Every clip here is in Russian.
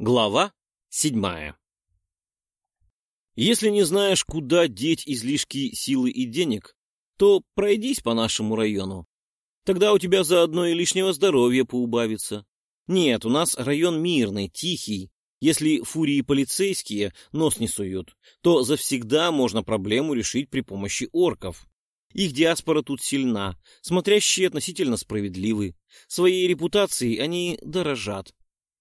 Глава седьмая Если не знаешь, куда деть излишки силы и денег, то пройдись по нашему району. Тогда у тебя заодно и лишнего здоровья поубавится. Нет, у нас район мирный, тихий. Если фурии полицейские нос не суют, то завсегда можно проблему решить при помощи орков. Их диаспора тут сильна, смотрящие относительно справедливы. Своей репутацией они дорожат.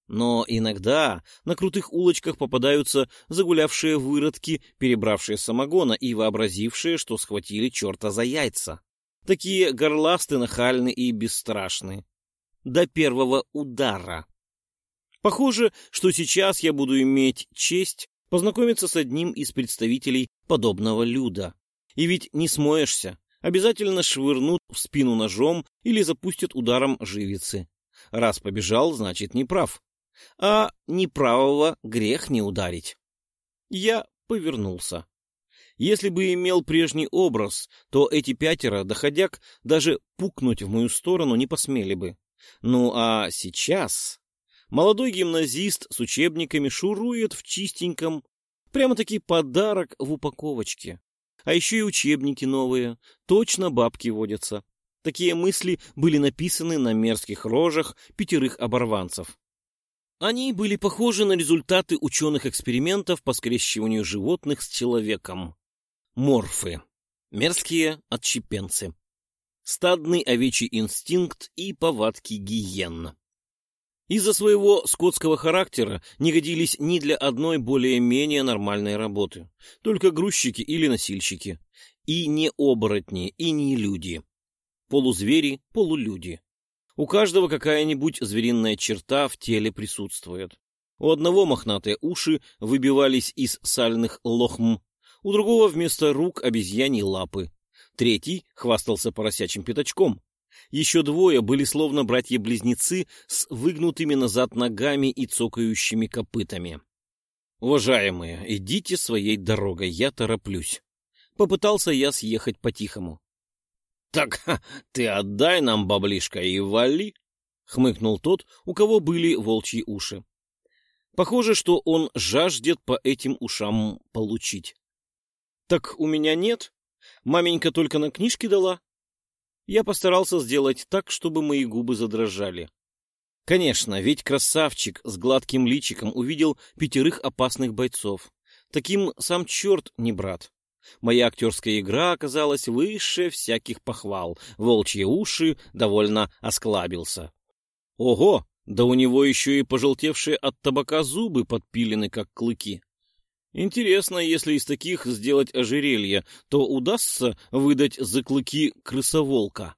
Но иногда на крутых улочках попадаются загулявшие выродки, перебравшие самогона и вообразившие, что схватили черта за яйца. Такие горласты, нахальны и бесстрашны. До первого удара. Похоже, что сейчас я буду иметь честь познакомиться с одним из представителей подобного люда. И ведь не смоешься. Обязательно швырнут в спину ножом или запустят ударом живицы. Раз побежал, значит не прав. А неправого грех не ударить. Я повернулся. Если бы имел прежний образ, то эти пятеро, доходяк, даже пукнуть в мою сторону не посмели бы. Ну а сейчас... Молодой гимназист с учебниками шурует в чистеньком, прямо-таки подарок в упаковочке. А еще и учебники новые, точно бабки водятся. Такие мысли были написаны на мерзких рожах пятерых оборванцев. Они были похожи на результаты ученых экспериментов по скрещиванию животных с человеком. Морфы. Мерзкие отщепенцы. Стадный овечий инстинкт и повадки гиен. Из-за своего скотского характера не годились ни для одной более-менее нормальной работы. Только грузчики или носильщики. И не оборотни, и не люди. Полузвери, полулюди. У каждого какая-нибудь звериная черта в теле присутствует. У одного мохнатые уши выбивались из сальных лохм, у другого вместо рук обезьяньи лапы. Третий хвастался поросячим пятачком, еще двое были словно братья-близнецы с выгнутыми назад ногами и цокающими копытами. «Уважаемые, идите своей дорогой, я тороплюсь». Попытался я съехать по-тихому. «Так ты отдай нам, баблишка, и вали!» — хмыкнул тот, у кого были волчьи уши. Похоже, что он жаждет по этим ушам получить. «Так у меня нет. Маменька только на книжке дала. Я постарался сделать так, чтобы мои губы задрожали. Конечно, ведь красавчик с гладким личиком увидел пятерых опасных бойцов. Таким сам черт не брат. Моя актерская игра оказалась выше всяких похвал. Волчьи уши довольно осклабился. Ого, да у него еще и пожелтевшие от табака зубы подпилены, как клыки. Интересно, если из таких сделать ожерелье, то удастся выдать за клыки крысоволка.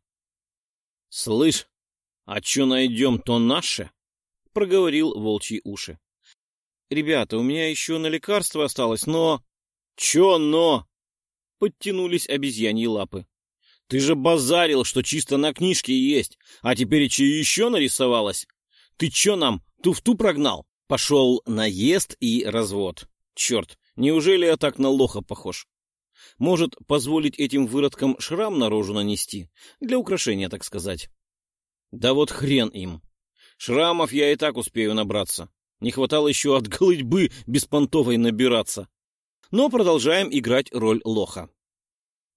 — Слышь, а что найдем, то наше? — проговорил волчьи уши. — Ребята, у меня еще на лекарство осталось, но... — Че но? — подтянулись обезьяньи лапы. — Ты же базарил, что чисто на книжке есть, а теперь че еще нарисовалось? Ты че нам, туфту прогнал? Пошел наезд и развод. Черт, неужели я так на лоха похож? Может, позволить этим выродкам шрам на рожу нанести? Для украшения, так сказать. Да вот хрен им. Шрамов я и так успею набраться. Не хватало еще от голытьбы беспонтовой набираться. Но продолжаем играть роль лоха.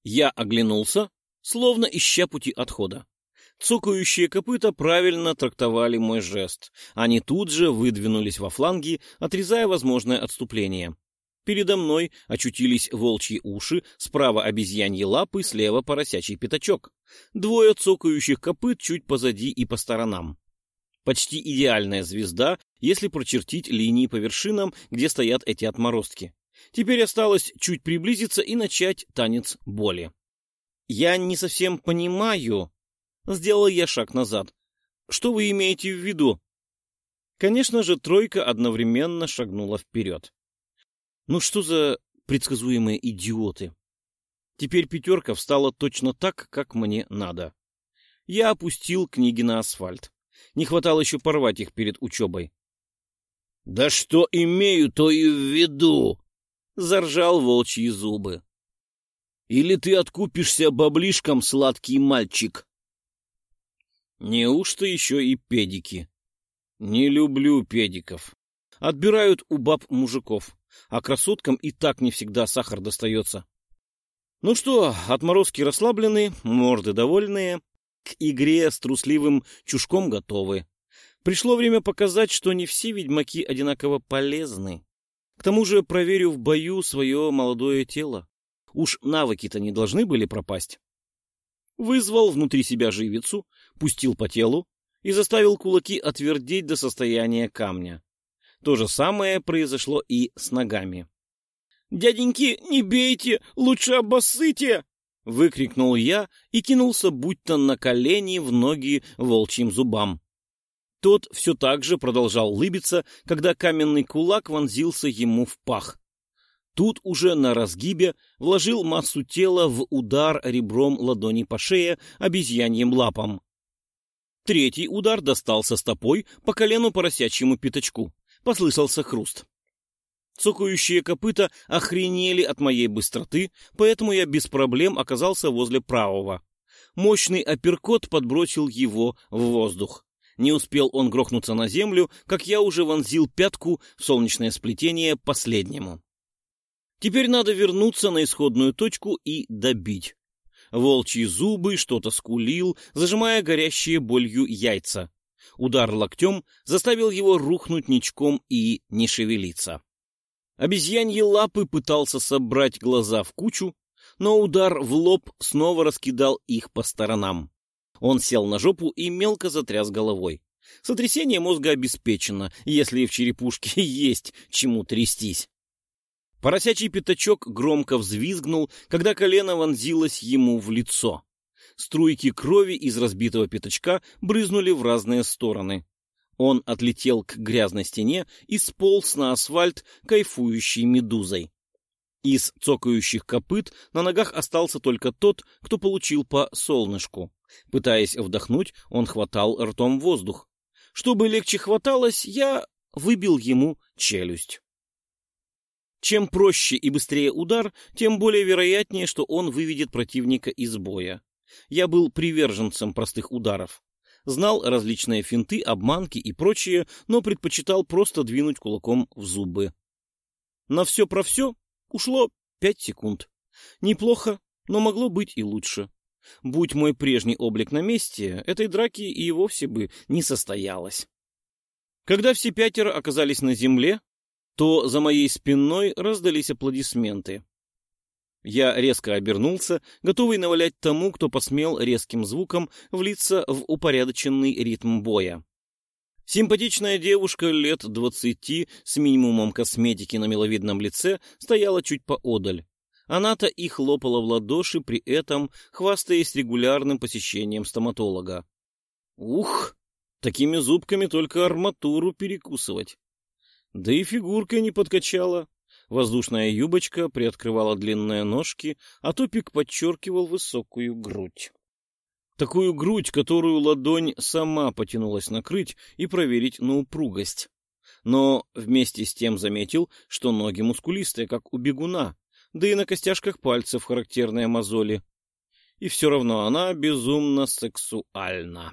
Я оглянулся, словно ища пути отхода. Цокающие копыта правильно трактовали мой жест. Они тут же выдвинулись во фланги, отрезая возможное отступление. Передо мной очутились волчьи уши, справа обезьяньи лапы, слева поросячий пятачок. Двое цокающих копыт чуть позади и по сторонам. Почти идеальная звезда, если прочертить линии по вершинам, где стоят эти отморозки. Теперь осталось чуть приблизиться и начать танец боли. Я не совсем понимаю, Сделал я шаг назад. Что вы имеете в виду? Конечно же, тройка одновременно шагнула вперед. Ну что за предсказуемые идиоты? Теперь пятерка встала точно так, как мне надо. Я опустил книги на асфальт. Не хватало еще порвать их перед учебой. — Да что имею, то и в виду! — заржал волчьи зубы. — Или ты откупишься баблишком, сладкий мальчик? Неужто еще и педики? Не люблю педиков. Отбирают у баб мужиков, а красоткам и так не всегда сахар достается. Ну что, отморозки расслаблены, морды довольные, к игре с трусливым чушком готовы. Пришло время показать, что не все ведьмаки одинаково полезны. К тому же проверю в бою свое молодое тело. Уж навыки-то не должны были пропасть. Вызвал внутри себя живицу, пустил по телу и заставил кулаки отвердеть до состояния камня. То же самое произошло и с ногами. «Дяденьки, не бейте! Лучше обоссыте!» — выкрикнул я и кинулся будто на колени в ноги волчьим зубам. Тот все так же продолжал лыбиться, когда каменный кулак вонзился ему в пах. Тут уже на разгибе вложил массу тела в удар ребром ладони по шее обезьяньим лапам. Третий удар достался стопой по колену поросячьему пятачку. Послышался хруст. Цокающие копыта охренели от моей быстроты, поэтому я без проблем оказался возле правого. Мощный апперкот подбросил его в воздух. Не успел он грохнуться на землю, как я уже вонзил пятку в солнечное сплетение последнему. Теперь надо вернуться на исходную точку и добить. Волчьи зубы что-то скулил, зажимая горящие болью яйца. Удар локтем заставил его рухнуть ничком и не шевелиться. Обезьяньи лапы пытался собрать глаза в кучу, но удар в лоб снова раскидал их по сторонам. Он сел на жопу и мелко затряс головой. Сотрясение мозга обеспечено, если в черепушке есть чему трястись. Поросячий пятачок громко взвизгнул, когда колено вонзилось ему в лицо. Струйки крови из разбитого пятачка брызнули в разные стороны. Он отлетел к грязной стене и сполз на асфальт, кайфующей медузой. Из цокающих копыт на ногах остался только тот, кто получил по солнышку. Пытаясь вдохнуть, он хватал ртом воздух. Чтобы легче хваталось, я выбил ему челюсть. Чем проще и быстрее удар, тем более вероятнее, что он выведет противника из боя. Я был приверженцем простых ударов. Знал различные финты, обманки и прочее, но предпочитал просто двинуть кулаком в зубы. На все про все ушло пять секунд. Неплохо, но могло быть и лучше. Будь мой прежний облик на месте, этой драки и вовсе бы не состоялось. Когда все пятеро оказались на земле, то за моей спиной раздались аплодисменты. Я резко обернулся, готовый навалять тому, кто посмел резким звуком влиться в упорядоченный ритм боя. Симпатичная девушка лет двадцати с минимумом косметики на миловидном лице стояла чуть поодаль. Она-то и хлопала в ладоши, при этом хвастаясь регулярным посещением стоматолога. Ух, такими зубками только арматуру перекусывать. Да и фигурка не подкачала. Воздушная юбочка приоткрывала длинные ножки, а топик подчеркивал высокую грудь. Такую грудь, которую ладонь сама потянулась накрыть и проверить на упругость. Но вместе с тем заметил, что ноги мускулистые, как у бегуна, да и на костяшках пальцев характерные мозоли. И все равно она безумно сексуальна.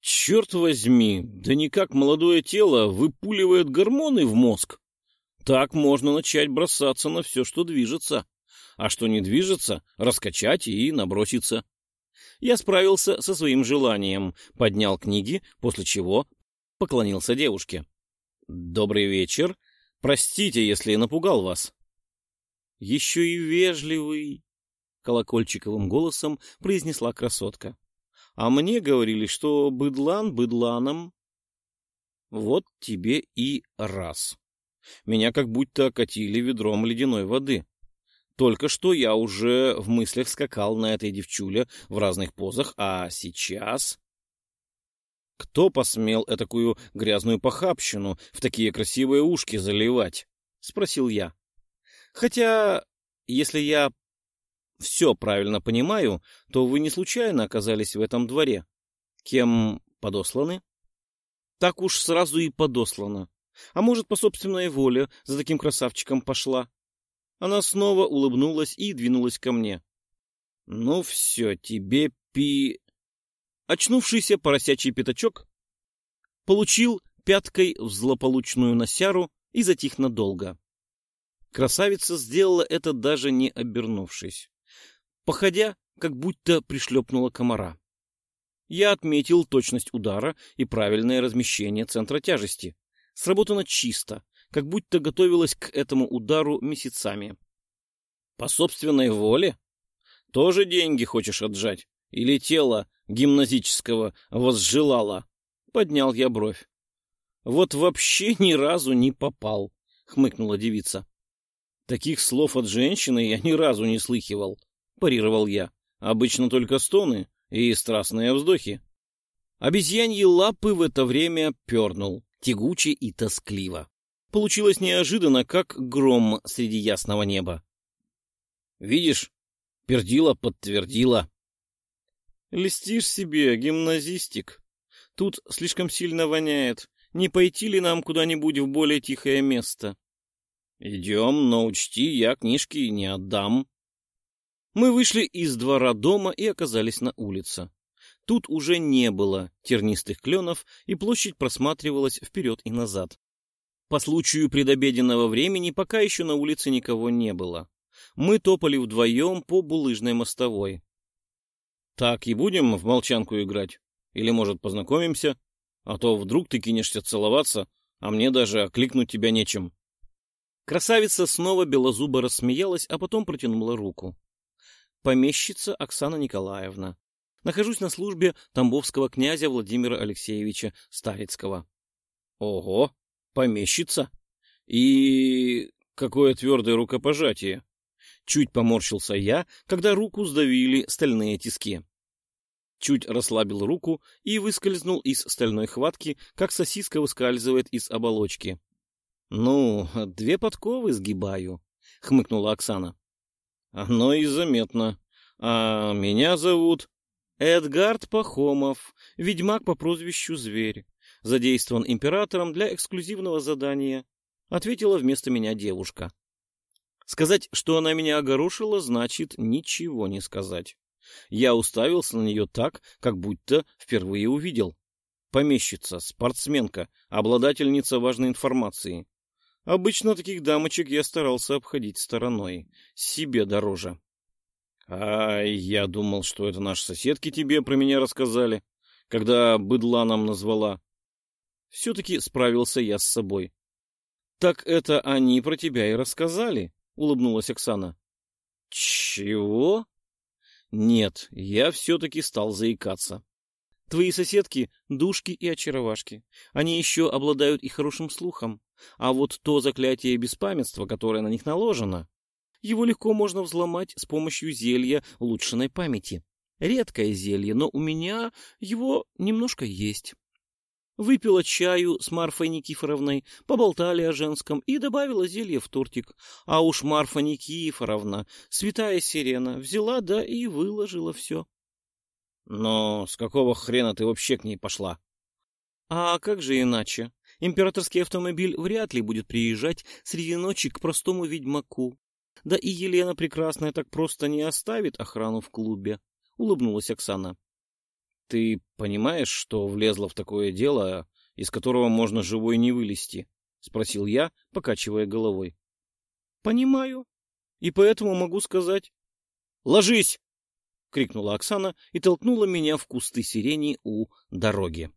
Черт возьми, да никак молодое тело выпуливает гормоны в мозг. Так можно начать бросаться на все, что движется. А что не движется, раскачать и наброситься. Я справился со своим желанием, поднял книги, после чего поклонился девушке. «Добрый вечер. Простите, если напугал вас» еще и вежливый, — колокольчиковым голосом произнесла красотка. — А мне говорили, что быдлан быдланом. Вот тебе и раз. Меня как будто окатили ведром ледяной воды. Только что я уже в мыслях скакал на этой девчуле в разных позах, а сейчас... Кто посмел этакую грязную похабщину в такие красивые ушки заливать? — спросил я. Хотя, если я все правильно понимаю, то вы не случайно оказались в этом дворе. Кем подосланы? Так уж сразу и подослана. А может, по собственной воле за таким красавчиком пошла? Она снова улыбнулась и двинулась ко мне. Ну все, тебе пи... Очнувшийся поросячий пятачок получил пяткой в злополучную носяру и затих надолго. Красавица сделала это даже не обернувшись. Походя, как будто пришлепнула комара. Я отметил точность удара и правильное размещение центра тяжести. Сработано чисто, как будто готовилась к этому удару месяцами. По собственной воле? Тоже деньги хочешь отжать? Или тело гимназического возжелало? Поднял я бровь. Вот вообще ни разу не попал, хмыкнула девица. Таких слов от женщины я ни разу не слыхивал, парировал я. Обычно только стоны и страстные вздохи. Обезьяньи лапы в это время пернул, тягуче и тоскливо. Получилось неожиданно, как гром среди ясного неба. Видишь, пердила подтвердила. Листишь себе, гимназистик. Тут слишком сильно воняет. Не пойти ли нам куда-нибудь в более тихое место? Идем, но учти, я книжки не отдам. Мы вышли из двора дома и оказались на улице. Тут уже не было тернистых кленов, и площадь просматривалась вперед и назад. По случаю предобеденного времени пока еще на улице никого не было мы топали вдвоем по булыжной мостовой. Так и будем в молчанку играть? Или, может, познакомимся? А то вдруг ты кинешься целоваться, а мне даже окликнуть тебя нечем. Красавица снова белозубо рассмеялась, а потом протянула руку. Помещица Оксана Николаевна. Нахожусь на службе тамбовского князя Владимира Алексеевича Старицкого. Ого, помещица? И какое твердое рукопожатие. Чуть поморщился я, когда руку сдавили стальные тиски. Чуть расслабил руку и выскользнул из стальной хватки, как сосиска выскальзывает из оболочки. — Ну, две подковы сгибаю, — хмыкнула Оксана. — Оно и заметно. А меня зовут... Эдгард Пахомов, ведьмак по прозвищу Зверь, задействован императором для эксклюзивного задания, — ответила вместо меня девушка. Сказать, что она меня огорошила, значит ничего не сказать. Я уставился на нее так, как будто впервые увидел. Помещица, спортсменка, обладательница важной информации. Обычно таких дамочек я старался обходить стороной. Себе дороже. А я думал, что это наши соседки тебе про меня рассказали, когда быдла нам назвала. Все-таки справился я с собой. Так это они про тебя и рассказали? — улыбнулась Оксана. «Чего?» «Нет, я все-таки стал заикаться. Твои соседки — душки и очаровашки. Они еще обладают и хорошим слухом. А вот то заклятие беспамятства, которое на них наложено, его легко можно взломать с помощью зелья улучшенной памяти. Редкое зелье, но у меня его немножко есть выпила чаю с Марфой Никифоровной, поболтали о женском и добавила зелье в тортик. А уж Марфа Никифоровна, святая сирена, взяла да и выложила все. — Но с какого хрена ты вообще к ней пошла? — А как же иначе? Императорский автомобиль вряд ли будет приезжать среди ночи к простому ведьмаку. Да и Елена Прекрасная так просто не оставит охрану в клубе, — улыбнулась Оксана. Ты понимаешь, что влезла в такое дело, из которого можно живой не вылезти? — спросил я, покачивая головой. — Понимаю. И поэтому могу сказать... — Ложись! — крикнула Оксана и толкнула меня в кусты сирени у дороги.